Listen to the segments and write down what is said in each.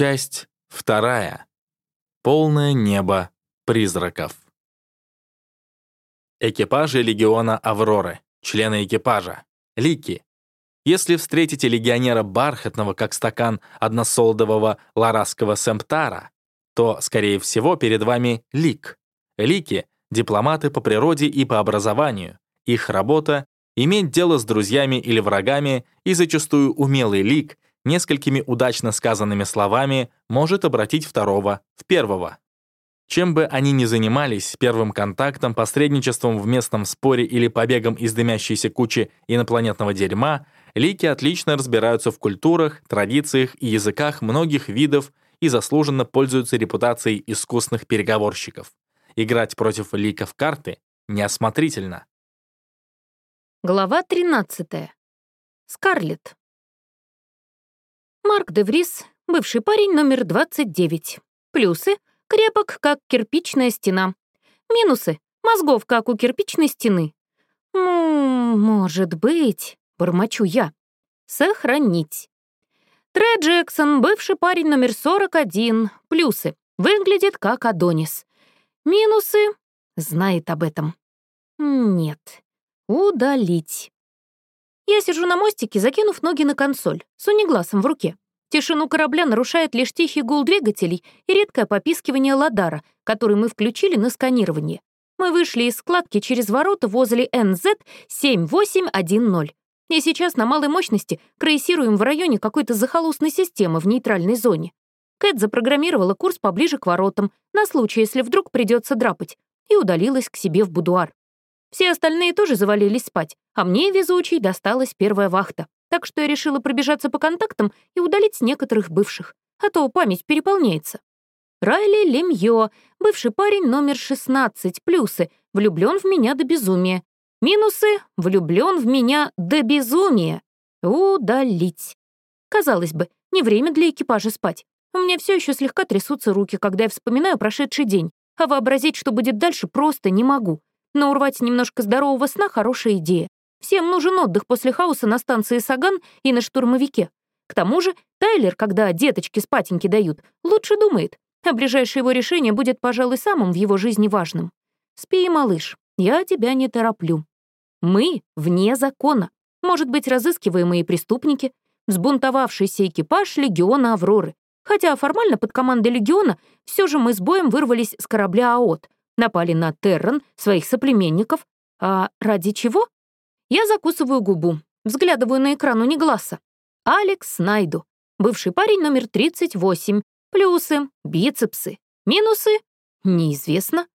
Часть вторая. Полное небо призраков. Экипажи легиона Авроры, члены экипажа, лики. Если встретите легионера бархатного, как стакан односолдового ларасского сэмптара, то, скорее всего, перед вами лик. Лики — дипломаты по природе и по образованию. Их работа — иметь дело с друзьями или врагами, и зачастую умелый лик несколькими удачно сказанными словами может обратить второго в первого. Чем бы они ни занимались, первым контактом, посредничеством в местном споре или побегом из дымящейся кучи инопланетного дерьма, лики отлично разбираются в культурах, традициях и языках многих видов и заслуженно пользуются репутацией искусных переговорщиков. Играть против ликов карты неосмотрительно. Глава 13. Скарлетт. Марк де Врис, бывший парень номер 29. Плюсы — крепок, как кирпичная стена. Минусы — мозгов, как у кирпичной стены. «Ну, может быть», — бормочу я. «Сохранить». Трэ Джексон, бывший парень номер 41. Плюсы — выглядит как Адонис. Минусы — знает об этом. Нет. Удалить. Я сижу на мостике, закинув ноги на консоль, с унигласом в руке. Тишину корабля нарушает лишь тихий гул двигателей и редкое попискивание Ладара, который мы включили на сканирование. Мы вышли из складки через ворота возле NZ-7810. И сейчас на малой мощности крейсируем в районе какой-то захолустной системы в нейтральной зоне. Кэт запрограммировала курс поближе к воротам, на случай, если вдруг придется драпать, и удалилась к себе в будуар. Все остальные тоже завалились спать, а мне, везучей, досталась первая вахта. Так что я решила пробежаться по контактам и удалить некоторых бывших, а то память переполняется. Райли Лемьё, бывший парень номер 16, плюсы, влюблён в меня до безумия. Минусы — влюблён в меня до безумия. Удалить. Казалось бы, не время для экипажа спать. У меня все еще слегка трясутся руки, когда я вспоминаю прошедший день, а вообразить, что будет дальше, просто не могу. Но урвать немножко здорового сна — хорошая идея. Всем нужен отдых после хаоса на станции Саган и на штурмовике. К тому же Тайлер, когда деточки спатеньки дают, лучше думает, а ближайшее его решение будет, пожалуй, самым в его жизни важным. Спи, малыш, я тебя не тороплю. Мы вне закона. Может быть, разыскиваемые преступники, взбунтовавшийся экипаж легиона Авроры. Хотя формально под командой легиона все же мы с боем вырвались с корабля АОТ, напали на Терран, своих соплеменников. А ради чего? Я закусываю губу, взглядываю на экран унигласа. Алекс Найду, бывший парень номер 38. Плюсы, бицепсы, минусы — неизвестно.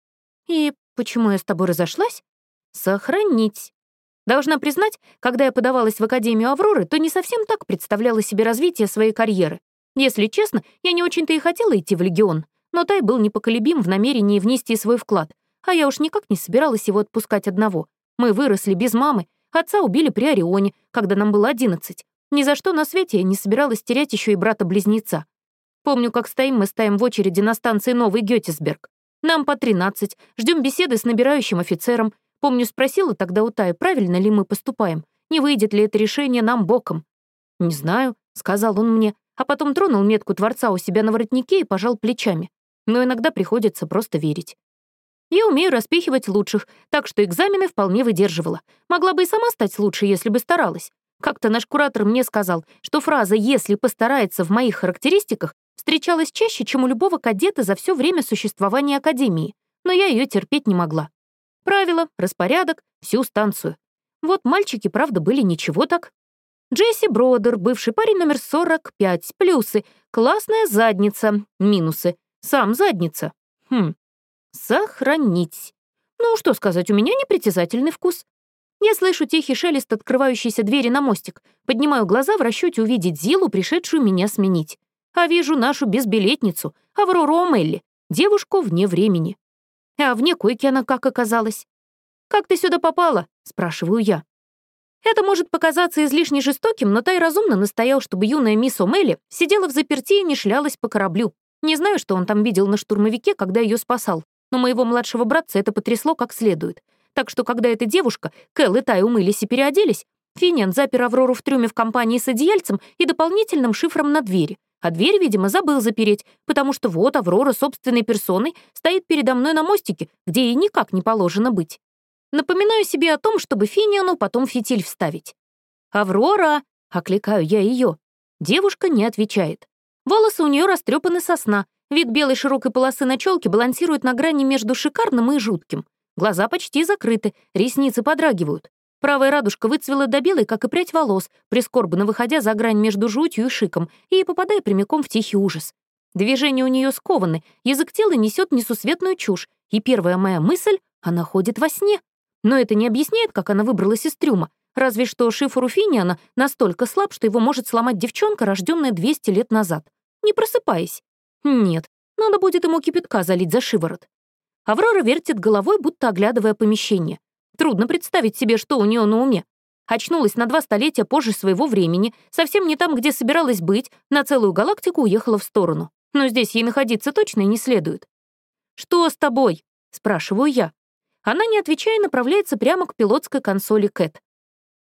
И почему я с тобой разошлась? Сохранить. Должна признать, когда я подавалась в Академию Авроры, то не совсем так представляла себе развитие своей карьеры. Если честно, я не очень-то и хотела идти в Легион, но Тай был непоколебим в намерении внести свой вклад, а я уж никак не собиралась его отпускать одного. Мы выросли без мамы, отца убили при Орионе, когда нам было одиннадцать. Ни за что на свете я не собиралась терять еще и брата-близнеца. Помню, как стоим мы стоим в очереди на станции Новый Гетесберг. Нам по тринадцать, ждем беседы с набирающим офицером. Помню, спросила тогда у Тая, правильно ли мы поступаем, не выйдет ли это решение нам боком. «Не знаю», — сказал он мне, а потом тронул метку Творца у себя на воротнике и пожал плечами но иногда приходится просто верить. Я умею распихивать лучших, так что экзамены вполне выдерживала. Могла бы и сама стать лучше, если бы старалась. Как-то наш куратор мне сказал, что фраза «если постарается» в моих характеристиках встречалась чаще, чем у любого кадета за все время существования Академии, но я ее терпеть не могла. Правила, распорядок, всю станцию. Вот мальчики, правда, были ничего так. Джесси Бродер, бывший парень номер 45, плюсы, классная задница, минусы, сам задница. Хм. Сохранить. Ну, что сказать, у меня непритязательный вкус. Я слышу тихий шелест открывающейся двери на мостик, поднимаю глаза в расчете увидеть Зилу, пришедшую меня сменить. А вижу нашу безбилетницу, Аврору Омелли, девушку вне времени. А вне койки она как оказалась? «Как ты сюда попала?» — спрашиваю я. Это может показаться излишне жестоким, но Тай разумно настоял, чтобы юная мисс Омелли сидела в заперти и не шлялась по кораблю. Не знаю, что он там видел на штурмовике, когда ее спасал, но моего младшего братца это потрясло как следует. Так что, когда эта девушка, Кэл и Тай умылись и переоделись, Финиан запер Аврору в трюме в компании с одеяльцем и дополнительным шифром на двери, а дверь, видимо, забыл запереть, потому что вот Аврора собственной персоной стоит передо мной на мостике, где ей никак не положено быть. Напоминаю себе о том, чтобы Финиану потом фитиль вставить. «Аврора!» — окликаю я ее. Девушка не отвечает. Волосы у нее растрепаны со сна, вид белой широкой полосы на челке балансирует на грани между шикарным и жутким. Глаза почти закрыты, ресницы подрагивают. Правая радужка выцвела до белой, как и прядь волос, прискорбно выходя за грань между жутью и шиком и попадая прямиком в тихий ужас. Движения у нее скованы, язык тела несет несусветную чушь, и первая моя мысль — она ходит во сне. Но это не объясняет, как она выбралась из трюма. Разве что шифр у Финиана настолько слаб, что его может сломать девчонка, рожденная 200 лет назад. Не просыпаясь. Нет, надо будет ему кипятка залить за шиворот. Аврора вертит головой, будто оглядывая помещение. Трудно представить себе, что у нее на уме. Очнулась на два столетия позже своего времени, совсем не там, где собиралась быть, на целую галактику уехала в сторону. Но здесь ей находиться точно не следует. «Что с тобой?» — спрашиваю я. Она, не отвечая, направляется прямо к пилотской консоли Кэт.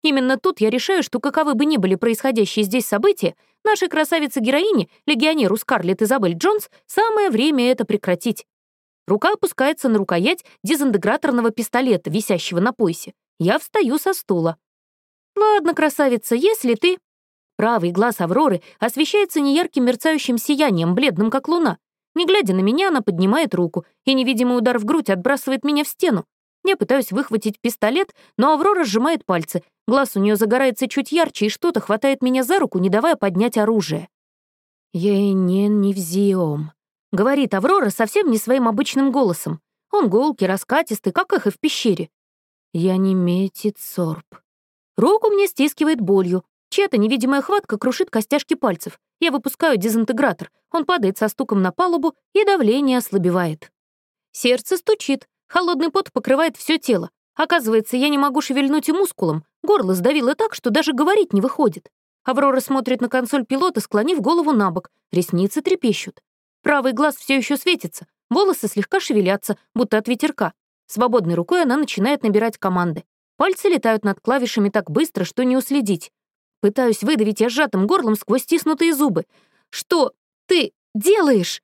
Именно тут я решаю, что каковы бы ни были происходящие здесь события, нашей красавице-героине, легионеру Скарлетт Изабель Джонс, самое время это прекратить. Рука опускается на рукоять дезинтеграторного пистолета, висящего на поясе. Я встаю со стула. «Ладно, красавица, если ты...» Правый глаз Авроры освещается неярким мерцающим сиянием, бледным как луна. Не глядя на меня, она поднимает руку, и невидимый удар в грудь отбрасывает меня в стену. Я пытаюсь выхватить пистолет, но Аврора сжимает пальцы. Глаз у нее загорается чуть ярче, и что-то хватает меня за руку, не давая поднять оружие. «Я не невзиом», — говорит Аврора совсем не своим обычным голосом. Он гулкий, раскатистый, как эхо в пещере. «Я не метит сорб». Руку мне стискивает болью. Чья-то невидимая хватка крушит костяшки пальцев. Я выпускаю дезинтегратор. Он падает со стуком на палубу, и давление ослабевает. Сердце стучит, Холодный пот покрывает все тело. Оказывается, я не могу шевельнуть и мускулом. Горло сдавило так, что даже говорить не выходит. Аврора смотрит на консоль пилота, склонив голову на бок. Ресницы трепещут. Правый глаз все еще светится. Волосы слегка шевелятся, будто от ветерка. Свободной рукой она начинает набирать команды. Пальцы летают над клавишами так быстро, что не уследить. Пытаюсь выдавить я сжатым горлом сквозь стиснутые зубы. «Что ты делаешь?»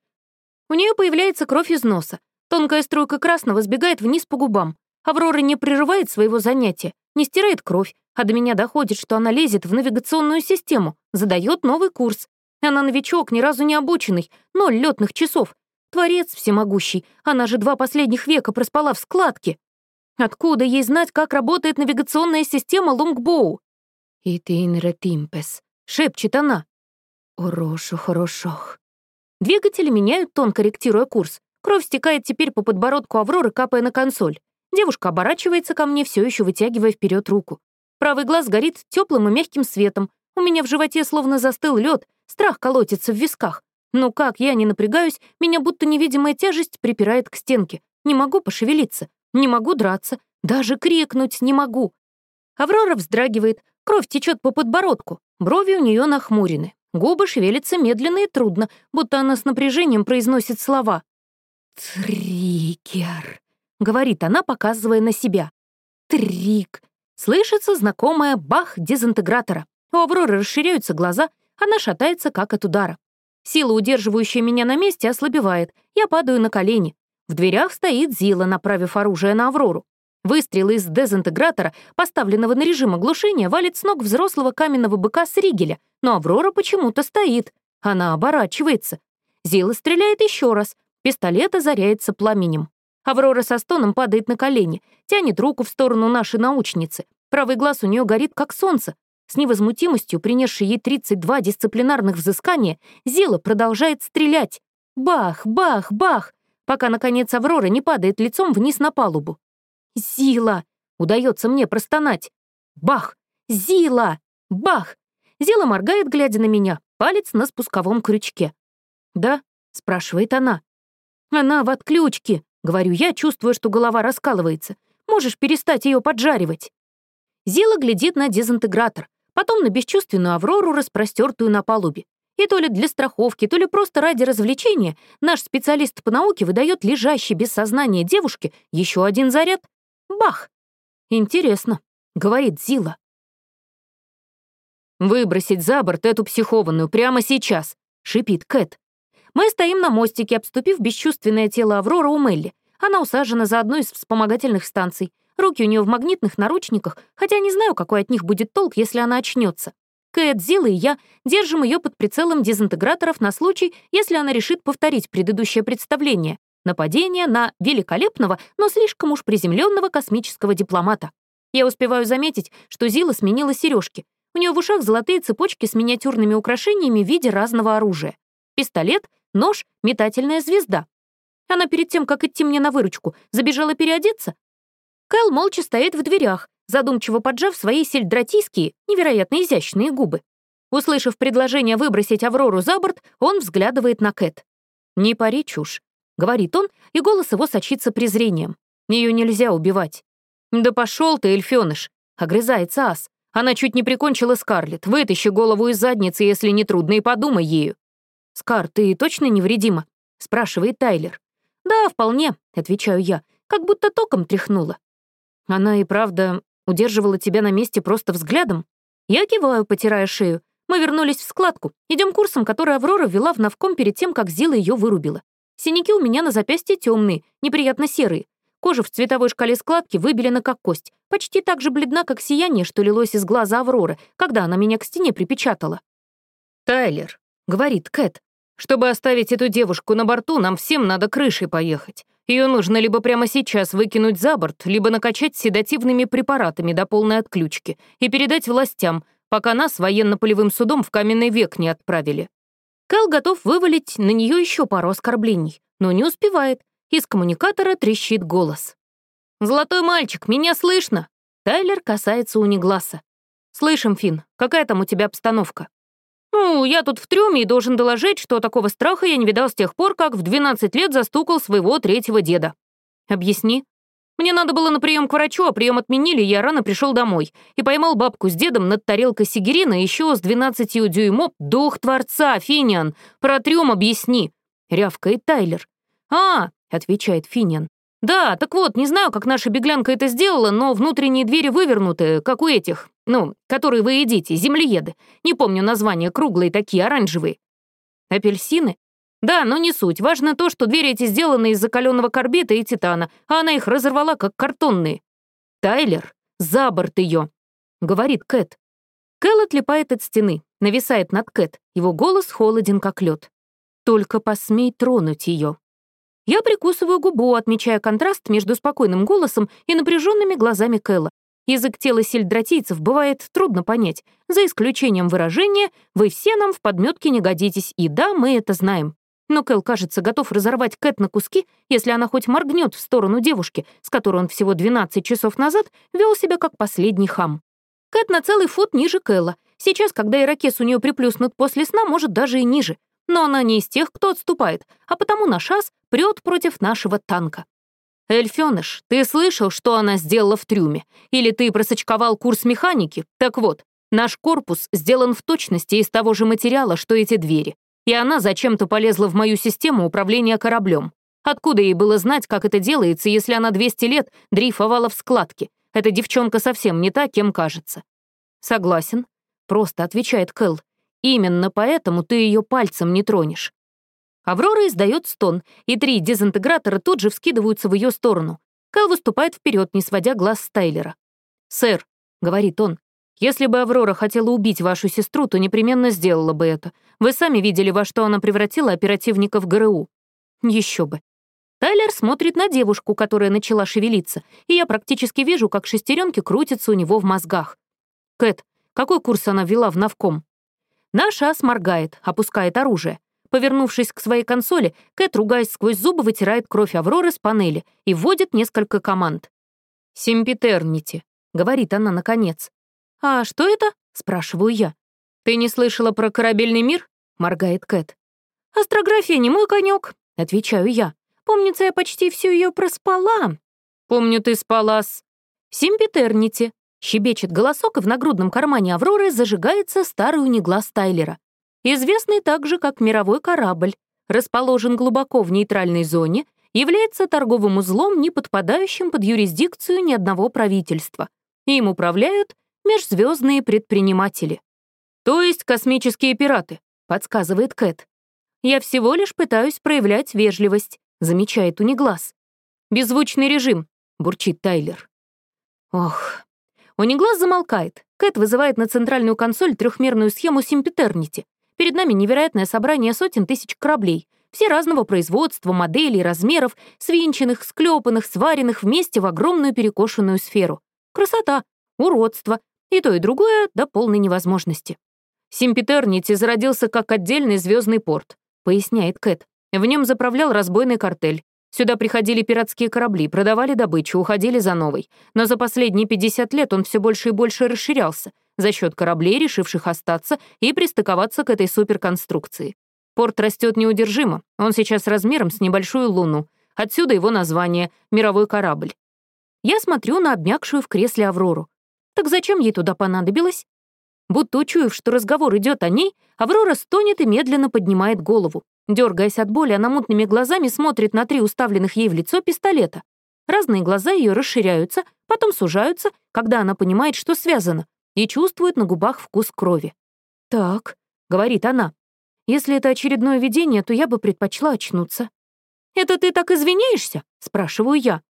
У нее появляется кровь из носа. Тонкая струйка красного сбегает вниз по губам. Аврора не прерывает своего занятия, не стирает кровь, а до меня доходит, что она лезет в навигационную систему, задает новый курс. Она новичок, ни разу не обученный, ноль летных часов. Творец всемогущий, она же два последних века проспала в складке. Откуда ей знать, как работает навигационная система Лунгбоу? «И ты инретимпес», — шепчет она. «Орошу хорошох». Двигатели меняют тон, корректируя курс. Кровь стекает теперь по подбородку Авроры, капая на консоль. Девушка оборачивается ко мне, все еще вытягивая вперед руку. Правый глаз горит теплым и мягким светом. У меня в животе словно застыл лед, страх колотится в висках. Но как я не напрягаюсь, меня будто невидимая тяжесть припирает к стенке. Не могу пошевелиться, не могу драться, даже крикнуть не могу. Аврора вздрагивает, кровь течет по подбородку, брови у нее нахмурены. Губы шевелятся медленно и трудно, будто она с напряжением произносит слова. «Триггер», — говорит она, показывая на себя. «Трик». Слышится знакомая бах дезинтегратора. У Авроры расширяются глаза, она шатается, как от удара. Сила, удерживающая меня на месте, ослабевает. Я падаю на колени. В дверях стоит Зила, направив оружие на Аврору. Выстрел из дезинтегратора, поставленного на режим оглушения, валит с ног взрослого каменного быка с ригеля, но Аврора почему-то стоит. Она оборачивается. Зила стреляет еще раз, Пистолет озаряется пламенем. Аврора со стоном падает на колени, тянет руку в сторону нашей научницы. Правый глаз у нее горит, как солнце. С невозмутимостью, принесшей ей 32 дисциплинарных взыскания, Зила продолжает стрелять. Бах, бах, бах, пока, наконец, Аврора не падает лицом вниз на палубу. «Зила!» — удается мне простонать. Бах! Зила! Бах! Зила моргает, глядя на меня, палец на спусковом крючке. «Да?» — спрашивает она. «Она в отключке», — говорю я, чувствуя, что голова раскалывается. «Можешь перестать ее поджаривать». Зила глядит на дезинтегратор, потом на бесчувственную Аврору, распростертую на палубе. И то ли для страховки, то ли просто ради развлечения наш специалист по науке выдает лежащей без сознания девушке еще один заряд. Бах! Интересно, говорит Зила. Выбросить за борт эту психованную прямо сейчас. — шипит Кэт. Мы стоим на мостике, обступив бесчувственное тело Аврора у Мелли. Она усажена за одной из вспомогательных станций. Руки у нее в магнитных наручниках, хотя не знаю, какой от них будет толк, если она очнется. Кэт, Зила и я держим ее под прицелом дезинтеграторов на случай, если она решит повторить предыдущее представление — нападение на великолепного, но слишком уж приземленного космического дипломата. Я успеваю заметить, что Зила сменила сережки. У нее в ушах золотые цепочки с миниатюрными украшениями в виде разного оружия. Пистолет, нож, метательная звезда. Она перед тем, как идти мне на выручку, забежала переодеться. Кэл молча стоит в дверях, задумчиво поджав свои сельдратийские, невероятно изящные губы. Услышав предложение выбросить Аврору за борт, он взглядывает на Кэт. «Не пари чушь», — говорит он, и голос его сочится презрением. «Ее нельзя убивать». «Да пошел ты, эльфёныш», — огрызается ас. «Она чуть не прикончила Скарлетт. Вытащи голову из задницы, если не трудно, и подумай ею». «Скар, ты точно невредима?» — спрашивает Тайлер. «Да, вполне», — отвечаю я, как будто током тряхнула. Она и правда удерживала тебя на месте просто взглядом. Я киваю, потирая шею. Мы вернулись в складку. Идем курсом, который Аврора вела в навком перед тем, как Зила ее вырубила. Синяки у меня на запястье темные, неприятно серые. Кожа в цветовой шкале складки выбелена как кость, почти так же бледна, как сияние, что лилось из глаза Авроры, когда она меня к стене припечатала. «Тайлер», — говорит Кэт, — «чтобы оставить эту девушку на борту, нам всем надо крышей поехать. Ее нужно либо прямо сейчас выкинуть за борт, либо накачать седативными препаратами до полной отключки и передать властям, пока нас военно-полевым судом в каменный век не отправили. Кэл готов вывалить на нее еще пару оскорблений, но не успевает. Из коммуникатора трещит голос. «Золотой мальчик, меня слышно?» Тайлер касается унигласа. «Слышим, Финн, какая там у тебя обстановка?» «Ну, я тут в трюме и должен доложить, что такого страха я не видал с тех пор, как в 12 лет застукал своего третьего деда». «Объясни». «Мне надо было на прием к врачу, а прием отменили, я рано пришел домой и поймал бабку с дедом над тарелкой сигерина еще с 12 дюймов. Дух Творца, Финиан, про трюм объясни», — рявкает Тайлер. «А», — отвечает Финиан, «Да, так вот, не знаю, как наша беглянка это сделала, но внутренние двери вывернуты, как у этих, ну, которые вы едите, землееды. Не помню название, круглые такие, оранжевые. Апельсины? Да, но не суть. Важно то, что двери эти сделаны из закаленного карбита и титана, а она их разорвала, как картонные. Тайлер, за борт ее, говорит Кэт. Кэл отлипает от стены, нависает над Кэт. Его голос холоден, как лед. Только посмей тронуть ее. Я прикусываю губу, отмечая контраст между спокойным голосом и напряженными глазами Кэлла. Язык тела сельдратийцев бывает трудно понять. За исключением выражения «вы все нам в подметке не годитесь», и да, мы это знаем. Но Кэл, кажется, готов разорвать Кэт на куски, если она хоть моргнет в сторону девушки, с которой он всего 12 часов назад вел себя как последний хам. Кэт на целый фут ниже Кэлла. Сейчас, когда ирокез у нее приплюснут после сна, может, даже и ниже. Но она не из тех, кто отступает, а потому наш ас прет против нашего танка. «Эльфёныш, ты слышал, что она сделала в трюме? Или ты просочковал курс механики? Так вот, наш корпус сделан в точности из того же материала, что эти двери. И она зачем-то полезла в мою систему управления кораблем. Откуда ей было знать, как это делается, если она 200 лет дрейфовала в складке? Эта девчонка совсем не та, кем кажется». «Согласен», — просто отвечает Кэл. «Именно поэтому ты ее пальцем не тронешь. Аврора издает стон, и три дезинтегратора тут же вскидываются в ее сторону. Кэл выступает вперед, не сводя глаз с Тайлера. «Сэр», — говорит он, — «если бы Аврора хотела убить вашу сестру, то непременно сделала бы это. Вы сами видели, во что она превратила оперативников ГРУ». Еще бы. Тайлер смотрит на девушку, которая начала шевелиться, и я практически вижу, как шестеренки крутятся у него в мозгах. «Кэт, какой курс она ввела в Навком?» Наш ас моргает, опускает оружие. Повернувшись к своей консоли, Кэт, ругаясь сквозь зубы, вытирает кровь Авроры с панели и вводит несколько команд. «Симпетернити», — говорит она наконец. «А что это?» — спрашиваю я. «Ты не слышала про корабельный мир?» — моргает Кэт. «Астрография не мой конек, отвечаю я. «Помнится, я почти всю ее проспала». «Помню, ты спала с...» «Симпетернити», — щебечет голосок, и в нагрудном кармане Авроры зажигается старый униглаз Тайлера известный также как мировой корабль, расположен глубоко в нейтральной зоне, является торговым узлом, не подпадающим под юрисдикцию ни одного правительства. Им управляют межзвездные предприниматели. То есть космические пираты, подсказывает Кэт. «Я всего лишь пытаюсь проявлять вежливость», — замечает Униглаз. «Беззвучный режим», — бурчит Тайлер. Ох. Униглаз замолкает. Кэт вызывает на центральную консоль трехмерную схему Симпетернити. Перед нами невероятное собрание сотен тысяч кораблей. Все разного производства, моделей, размеров, свинченных, склепанных, сваренных вместе в огромную перекошенную сферу. Красота, уродство, и то, и другое до полной невозможности. Симпетернити зародился как отдельный звездный порт поясняет Кэт. В нем заправлял разбойный картель. Сюда приходили пиратские корабли, продавали добычу, уходили за новой. Но за последние 50 лет он все больше и больше расширялся за счет кораблей, решивших остаться и пристыковаться к этой суперконструкции. Порт растет неудержимо, он сейчас размером с небольшую луну. Отсюда его название — «Мировой корабль». Я смотрю на обмякшую в кресле Аврору. Так зачем ей туда понадобилось? Будто учуяв, что разговор идет о ней, Аврора стонет и медленно поднимает голову. Дергаясь от боли, она мутными глазами смотрит на три уставленных ей в лицо пистолета. Разные глаза ее расширяются, потом сужаются, когда она понимает, что связано, и чувствует на губах вкус крови. «Так», — говорит она, — «если это очередное видение, то я бы предпочла очнуться». «Это ты так извиняешься?» — спрашиваю я.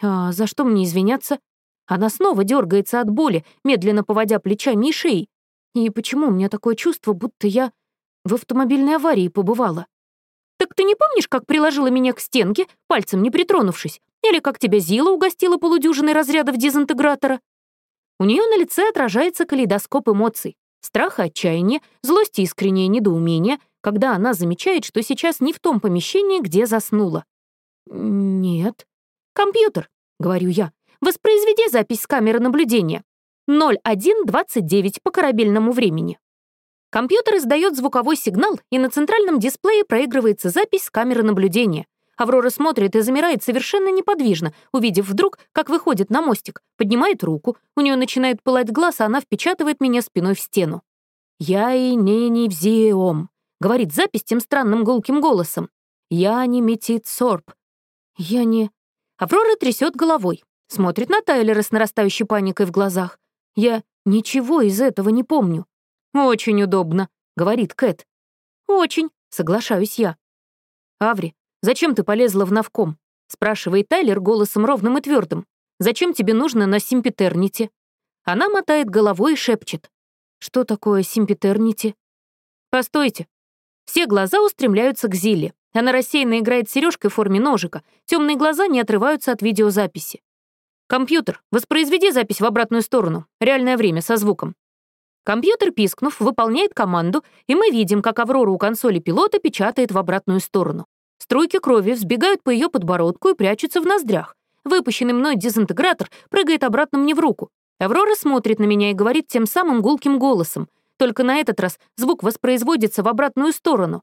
«А за что мне извиняться?» Она снова дергается от боли, медленно поводя плечами и шеей. И почему у меня такое чувство, будто я в автомобильной аварии побывала? Так ты не помнишь, как приложила меня к стенке, пальцем не притронувшись? Или как тебя Зила угостила полудюжиной разрядов дезинтегратора? У нее на лице отражается калейдоскоп эмоций. Страх и отчаяние, злость и искреннее недоумение, когда она замечает, что сейчас не в том помещении, где заснула. «Нет». «Компьютер», — говорю я. «Воспроизведи запись с камеры наблюдения. 01.29 по корабельному времени. Компьютер издает звуковой сигнал, и на центральном дисплее проигрывается запись с камеры наблюдения. Аврора смотрит и замирает совершенно неподвижно, увидев вдруг, как выходит на мостик, поднимает руку, у нее начинает пылать глаз, а она впечатывает меня спиной в стену. «Я и не не взиом», — говорит запись тем странным гулким голосом. «Я не метит сорб». «Я не...» Аврора трясет головой, смотрит на Тайлера с нарастающей паникой в глазах. Я ничего из этого не помню. «Очень удобно», — говорит Кэт. «Очень», — соглашаюсь я. «Аври, зачем ты полезла в навком?» — спрашивает Тайлер голосом ровным и твердым. «Зачем тебе нужно на симпетерните?» Она мотает головой и шепчет. «Что такое симпетернити?» «Постойте». Все глаза устремляются к Зилле. Она рассеянно играет сережкой в форме ножика. Темные глаза не отрываются от видеозаписи. «Компьютер, воспроизведи запись в обратную сторону. Реальное время, со звуком». Компьютер, пискнув, выполняет команду, и мы видим, как Аврора у консоли пилота печатает в обратную сторону. Струйки крови взбегают по ее подбородку и прячутся в ноздрях. Выпущенный мной дезинтегратор прыгает обратно мне в руку. Аврора смотрит на меня и говорит тем самым гулким голосом. Только на этот раз звук воспроизводится в обратную сторону.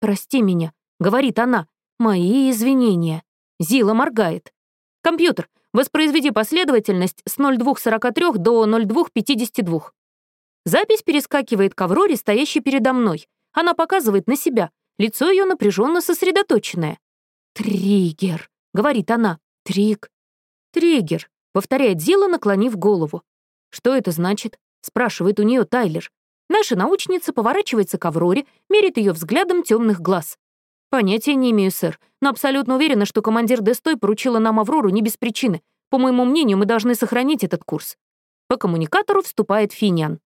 «Прости меня», — говорит она. «Мои извинения». Зила моргает. «Компьютер, Воспроизведи последовательность с 0243 до 0252. Запись перескакивает к Авроре, стоящей передо мной. Она показывает на себя. Лицо ее напряженно сосредоточенное. «Триггер», — говорит она. «Триг». «Триггер», — повторяет Зила, наклонив голову. «Что это значит?» — спрашивает у нее Тайлер. Наша научница поворачивается к Авроре, мерит ее взглядом темных глаз. «Понятия не имею, сэр, но абсолютно уверена, что командир Дестой поручила нам Аврору не без причины. По моему мнению, мы должны сохранить этот курс». По коммуникатору вступает Финиан.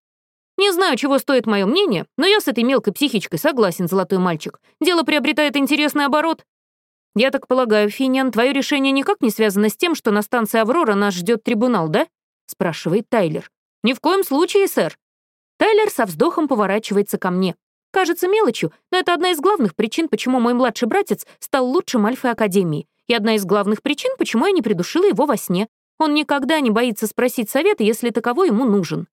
«Не знаю, чего стоит мое мнение, но я с этой мелкой психичкой согласен, золотой мальчик. Дело приобретает интересный оборот». «Я так полагаю, Финиан, твое решение никак не связано с тем, что на станции «Аврора» нас ждет трибунал, да?» — спрашивает Тайлер. «Ни в коем случае, сэр». Тайлер со вздохом поворачивается ко мне. Кажется мелочью, но это одна из главных причин, почему мой младший братец стал лучшим альфой Академии, и одна из главных причин, почему я не придушила его во сне. Он никогда не боится спросить совета, если таковой ему нужен.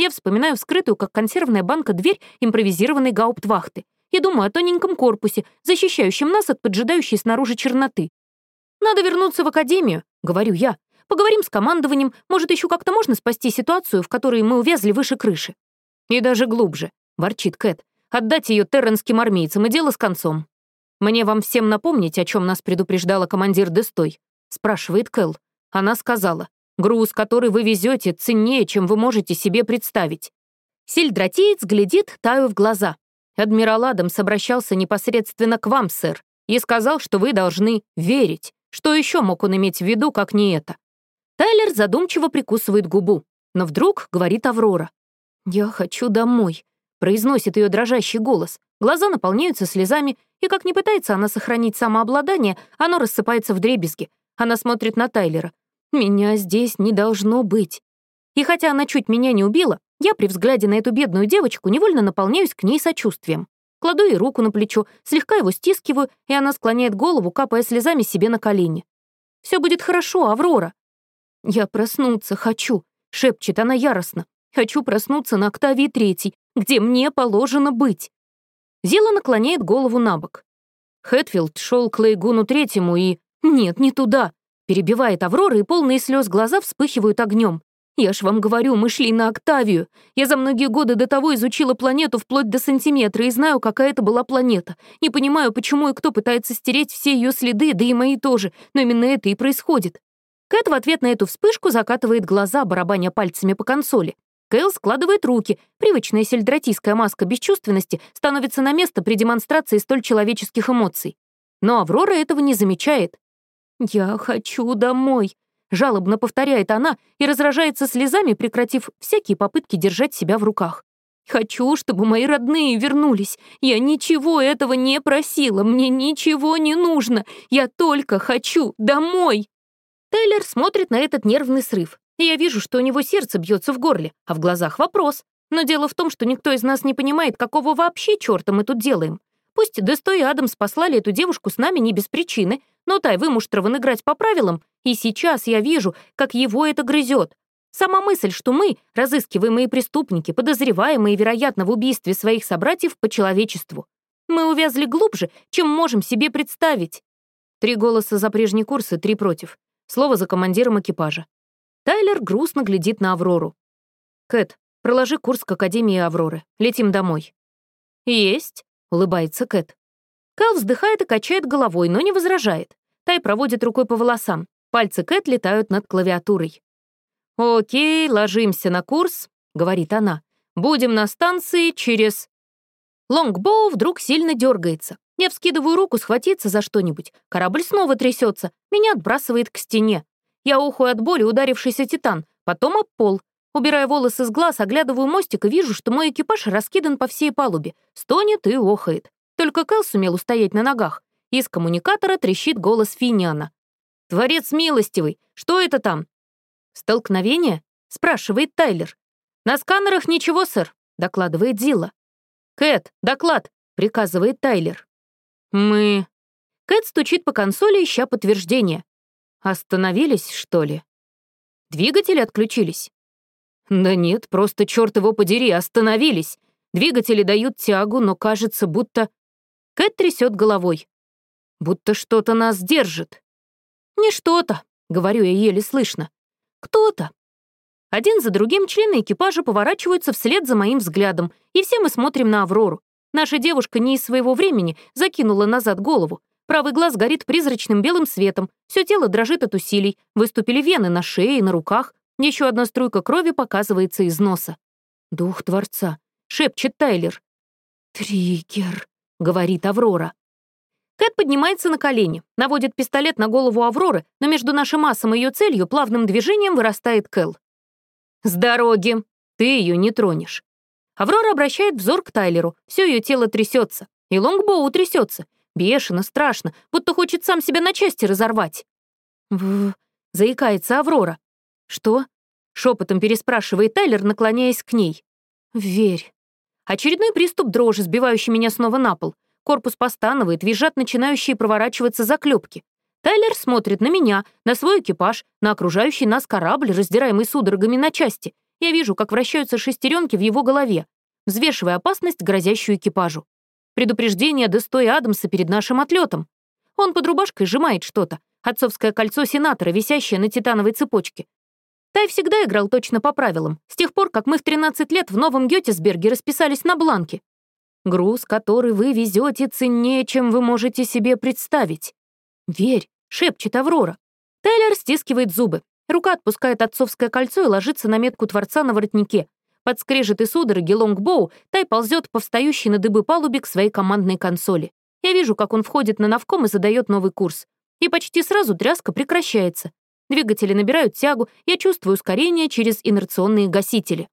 Я вспоминаю вскрытую, как консервная банка, дверь импровизированной гауптвахты и думаю о тоненьком корпусе, защищающем нас от поджидающей снаружи черноты. «Надо вернуться в Академию», — говорю я. «Поговорим с командованием, может, еще как-то можно спасти ситуацию, в которой мы увязли выше крыши». «И даже глубже», — ворчит Кэт. Отдать ее терренским армейцам, и дело с концом. «Мне вам всем напомнить, о чем нас предупреждала командир Дестой?» — спрашивает Кэл. Она сказала, «Груз, который вы везете, ценнее, чем вы можете себе представить». Сельдратеец глядит Таю в глаза. Адмирал Адамс обращался непосредственно к вам, сэр, и сказал, что вы должны верить. Что еще мог он иметь в виду, как не это? Тайлер задумчиво прикусывает губу, но вдруг говорит Аврора. «Я хочу домой», — произносит ее дрожащий голос. Глаза наполняются слезами, и как не пытается она сохранить самообладание, оно рассыпается в дребезги. Она смотрит на Тайлера. «Меня здесь не должно быть». И хотя она чуть меня не убила, я при взгляде на эту бедную девочку невольно наполняюсь к ней сочувствием. Кладу ей руку на плечо, слегка его стискиваю, и она склоняет голову, капая слезами себе на колени. «Все будет хорошо, Аврора». «Я проснуться хочу», — шепчет она яростно. «Хочу проснуться на Октавии Третий, где мне положено быть». Зила наклоняет голову на бок. Хэтфилд шел к Лейгуну Третьему и... «Нет, не туда», — перебивает Аврора, и полные слез глаза вспыхивают огнем. Я ж вам говорю, мы шли на Октавию. Я за многие годы до того изучила планету вплоть до сантиметра и знаю, какая это была планета. Не понимаю, почему и кто пытается стереть все ее следы, да и мои тоже, но именно это и происходит. Кэт в ответ на эту вспышку закатывает глаза, барабаня пальцами по консоли. Кэл складывает руки. Привычная сельдратийская маска бесчувственности становится на место при демонстрации столь человеческих эмоций. Но Аврора этого не замечает. «Я хочу домой», Жалобно повторяет она и разражается слезами, прекратив всякие попытки держать себя в руках. «Хочу, чтобы мои родные вернулись. Я ничего этого не просила, мне ничего не нужно. Я только хочу домой!» Тейлер смотрит на этот нервный срыв. Я вижу, что у него сердце бьется в горле, а в глазах вопрос. Но дело в том, что никто из нас не понимает, какого вообще черта мы тут делаем. Пусть Десто и Адамс послали эту девушку с нами не без причины, но Тай вымуштрован играть по правилам, и сейчас я вижу, как его это грызет. Сама мысль, что мы, разыскиваемые преступники, подозреваемые, вероятно, в убийстве своих собратьев по человечеству. Мы увязли глубже, чем можем себе представить. Три голоса за прежний курс и три против. Слово за командиром экипажа. Тайлер грустно глядит на Аврору. «Кэт, проложи курс к Академии Авроры. Летим домой». «Есть», — улыбается Кэт. Кэл вздыхает и качает головой, но не возражает. Тай проводит рукой по волосам. Пальцы Кэт летают над клавиатурой. «Окей, ложимся на курс», — говорит она. «Будем на станции через...» Лонгбоу вдруг сильно дергается. Я вскидываю руку схватиться за что-нибудь. Корабль снова трясется. Меня отбрасывает к стене. Я ухаю от боли, ударившийся титан, потом об пол. Убирая волосы с глаз, оглядываю мостик и вижу, что мой экипаж раскидан по всей палубе. Стонет и охает. Только Кэл сумел устоять на ногах. Из коммуникатора трещит голос Финиана. «Творец милостивый, что это там?» «Столкновение?» — спрашивает Тайлер. «На сканерах ничего, сэр», — докладывает Зила. «Кэт, доклад», — приказывает Тайлер. «Мы...» Кэт стучит по консоли, ища подтверждение. «Остановились, что ли?» «Двигатели отключились?» «Да нет, просто, черт его подери, остановились. Двигатели дают тягу, но кажется, будто...» Кэт трясет головой. «Будто что-то нас держит». «Не что-то», — говорю я еле слышно. «Кто-то». Один за другим члены экипажа поворачиваются вслед за моим взглядом, и все мы смотрим на Аврору. Наша девушка не из своего времени закинула назад голову. Правый глаз горит призрачным белым светом, все тело дрожит от усилий, выступили вены на шее и на руках, еще одна струйка крови показывается из носа. «Дух Творца», — шепчет Тайлер. «Триггер», — говорит Аврора. Кэт поднимается на колени, наводит пистолет на голову Авроры, но между нашим массом и ее целью плавным движением вырастает Кэл. «С дороги! Ты ее не тронешь!» Аврора обращает взор к Тайлеру, все ее тело трясется, и Лонгбоу трясется, бешено, страшно, будто хочет сам себя на части разорвать. «В...» — заикается Аврора. «Что?» — шепотом переспрашивает Тайлер, наклоняясь к ней. «Верь». Очередной приступ дрожи, сбивающий меня снова на пол. Корпус постанывает, визжат начинающие проворачиваться заклепки. Тайлер смотрит на меня, на свой экипаж, на окружающий нас корабль, раздираемый судорогами на части. Я вижу, как вращаются шестеренки в его голове, взвешивая опасность, грозящую экипажу. Предупреждение Дестоя Адамса перед нашим отлетом. Он под рубашкой сжимает что-то. Отцовское кольцо сенатора, висящее на титановой цепочке. Тай всегда играл точно по правилам, с тех пор, как мы в 13 лет в Новом Гетесберге расписались на бланке. Груз, который вы везете, ценнее, чем вы можете себе представить. «Верь», — шепчет Аврора. Тайлер стискивает зубы. Рука отпускает отцовское кольцо и ложится на метку Творца на воротнике. Под скрежет и судороги Лонгбоу Тай ползет по встающей на дыбы палубе к своей командной консоли. Я вижу, как он входит на навком и задает новый курс. И почти сразу тряска прекращается. Двигатели набирают тягу, я чувствую ускорение через инерционные гасители.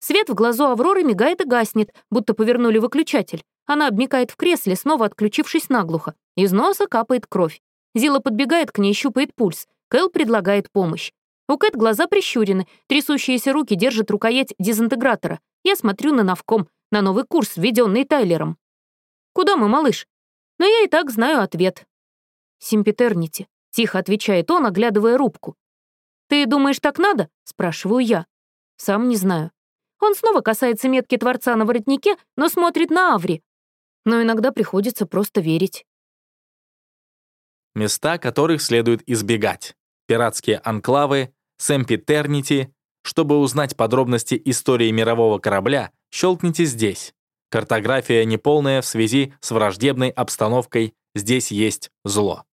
Свет в глазу Авроры мигает и гаснет, будто повернули выключатель. Она обмикает в кресле, снова отключившись наглухо. Из носа капает кровь. Зила подбегает к ней, щупает пульс. Кэл предлагает помощь. У Кэт глаза прищурены, трясущиеся руки держат рукоять дезинтегратора. Я смотрю на навком, на новый курс, введенный Тайлером. «Куда мы, малыш?» Но я и так знаю ответ. «Симпетернити», — тихо отвечает он, оглядывая рубку. «Ты думаешь, так надо?» — спрашиваю я. Сам не знаю. Он снова касается метки Творца на воротнике, но смотрит на Аври. Но иногда приходится просто верить. Места, которых следует избегать. Пиратские анклавы, Сэмпитернити. Чтобы узнать подробности истории мирового корабля, щелкните здесь. Картография неполная в связи с враждебной обстановкой. Здесь есть зло.